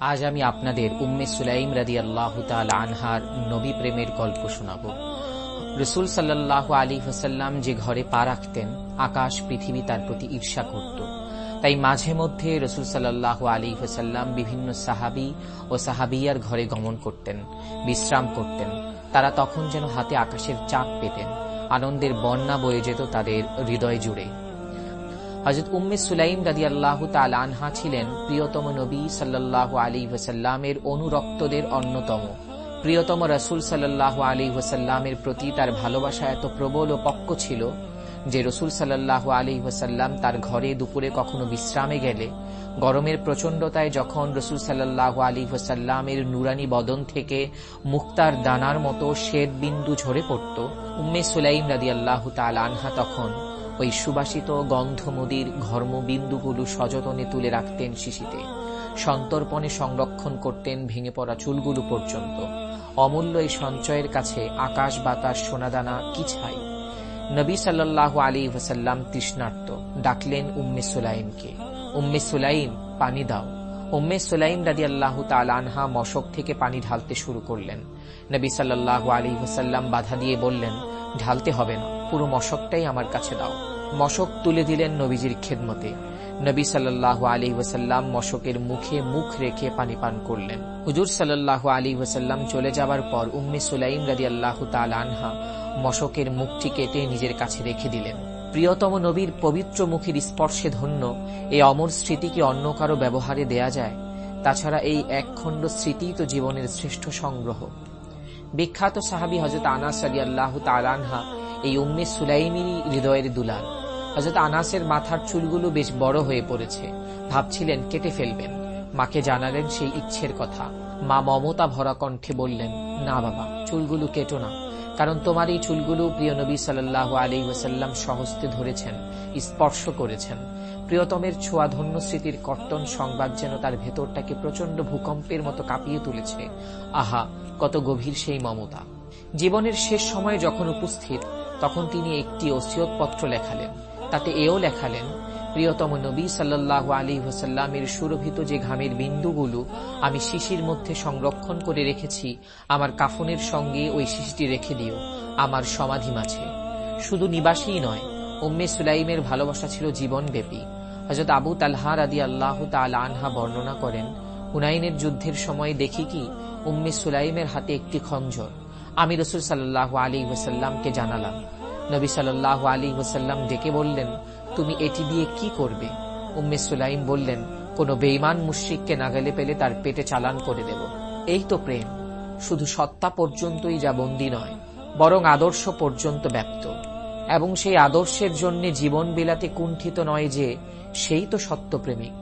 আজ আমি আপনাদের উম্মে সুলাইম রাদি আল্লাহ আনহার নবী প্রেমের গল্প শোনাব। রসুল সাল্লাহ আলী হাসাল্লাম যে ঘরে পা রাখতেন, আকাশ, পৃথিবী তার প্রতি ঈর্ষা করত। তাই মাঝে মধ্যে রসুল সাল্লাহ আলী হাসাল্লাম বিভিন্ন সাহাবি ও সাহাবিয়ার ঘরে গমন করতেন, বিশ্রাম করতেন। তারা তখন যেন হাতে আকাশের চাপ পেতেন। আনন্দের বন্যা বয়ে যেত তাদের হৃদয় জুড়ে। হজরত উম্মে সুলাইম রাজি আল্লাহ আনহা ছিলেন প্রিয়তম নবী সাল্লাহ আলী ওসাল্লামের অনুরক্তদের অন্যতম। প্রিয়তম রসুল সাল্লাহ আলী ওসাল্লামের প্রতি তার ভালোবাসা এত প্রবল ও পক্ক ছিল যে রসুল সাল্লাহ আলী ওসাল্লাম তার ঘরে দুপুরে কখনো বিশ্রামে গেলে, গরমের প্রচণ্ডতায় যখন রসুল সাল্লাহ আলী ওসাল্লামের নুরানি বদন থেকে মুক্তার দানার মতো শ্বেত বিন্দু ঝরে পড়ত, উম্মে সুলাইম রাজি আল্লাহ আনহা তখন ওই সুবাসিত গন্ধমদির ঘর্মবিন্দুগুলো সযতনে তুলে রাখতেন শিশিতে। সন্তর্পণে সংরক্ষণ করতেন ভেঙে পড়া চুলগুলো পর্যন্ত। অমূল্য এই সঞ্চয়ের কাছে আকাশ, বাতাস, সোনাদানা কি ছাই? নবী সাল্লাহ আলী ওসাল্লাম তৃষ্ণার্ত। ডাকলেন উম্মে সুলাইমকে, উম্মে সুলাইম, পানি দাও। উম্মে সুলাইম রাজি আল্লাহ আনহা মশক থেকে পানি ঢালতে শুরু করলেন। নবী সাল্লাহ আলী ওসাল্লাম বাধা দিয়ে বললেন, ঢালতে হবে না। পুরো মশকটাই আমার কাছে দাও। মশক তুলে দিলেন নবীজির খেদমতে। নবী সাল্লাহ আলী ওসাল্লাম মশকের মুখে মুখ রেখে পানি পান করলেন। হুজুর সাল্লাহ আলী ওসাল্লাম চলে যাবার পর উম্মে সুলাইম রাজি আল্লাহ আনহা মশকের মুখটি কেটে নিজের কাছে রেখে দিলেন। প্রিয়তম নবীর পবিত্র মুখের স্পর্শে ধন্য এই অমর স্মৃতি কি অন্য কারও ব্যবহারে দেয়া যায়? তাছাড়া এই এক খণ্ড স্মৃতি তো জীবনের শ্রেষ্ঠ সংগ্রহ। বিখ্যাত সাহাবি হজরত আনাস আলী আল্লাহ তালানহা এই উম্মে সুলাইমিনী হৃদয়ের দুলাল। হজরত আনাসের মাথার চুলগুলো বেশ বড় হয়ে পড়েছে। ভাবছিলেন কেটে ফেলবেন। মাকে জানালেন সেই ইচ্ছের কথা। মা মমতা ভরা কণ্ঠে বললেন, না বাবা, চুলগুলো কেটো না। কারণ তোমার এই চুলগুলো প্রিয় নবী সাল্লাহ আলী ওসাল্লাম সহস্তে ধরেছেন, স্পর্শ করেছেন। প্রিয়তমের ছোঁয়া ধন্য স্মৃতির কর্তন সংবাদ যেন তার ভেতরটাকে প্রচণ্ড ভূকম্পের মতো কাঁপিয়ে তুলেছে। আহা, কত গভীর সেই মমতা। জীবনের শেষ সময়ে যখন উপস্থিত তখন তিনি একটি ওসিয়তপত্র লেখালেন। তাতে এও লেখালেন, প্রিয়তম নবী সাল্লাহ আলী হোসাল্লামের সুরভিত যে ঘামের বিন্দুগুলো আমি শিশির মধ্যে সংরক্ষণ করে রেখেছি, আমার কাফনের সঙ্গে ওই শিশিটি রেখে দিও, আমার সমাধি মাঝে। শুধু নিবাসীই নয়, উম্মে সুলাইমের ভালোবাসা ছিল জীবনব্যাপী। হজরত আবু তালহার আদি আল্লাহ তাল আনহা বর্ণনা করেন, হুনাইনের যুদ্ধের সময় দেখি কি, উম্মে সুলাইমের হাতে একটি খঞ্জর। আমি রসুল সাল্লাহ আলী ওসাল্লামকে জানালাম। নবী সাল্লাহ আলী ওসাল্লাম ডেকে বললেন, তুমি এটি দিয়ে কি করবে? উম্মে সুলাইম বললেন, কোন বেইমান মুশ্রিককে নাগালে পেলে তার পেটে চালান করে দেব। এই তো প্রেম। শুধু সত্তা পর্যন্তই যা বন্দী নয়, বরং আদর্শ পর্যন্ত ব্যপ্ত এবং সেই আদর্শের জন্য জীবন বিলাতে কুণ্ঠিত নয় যে, সেই তো সত্যপ্রেমিক।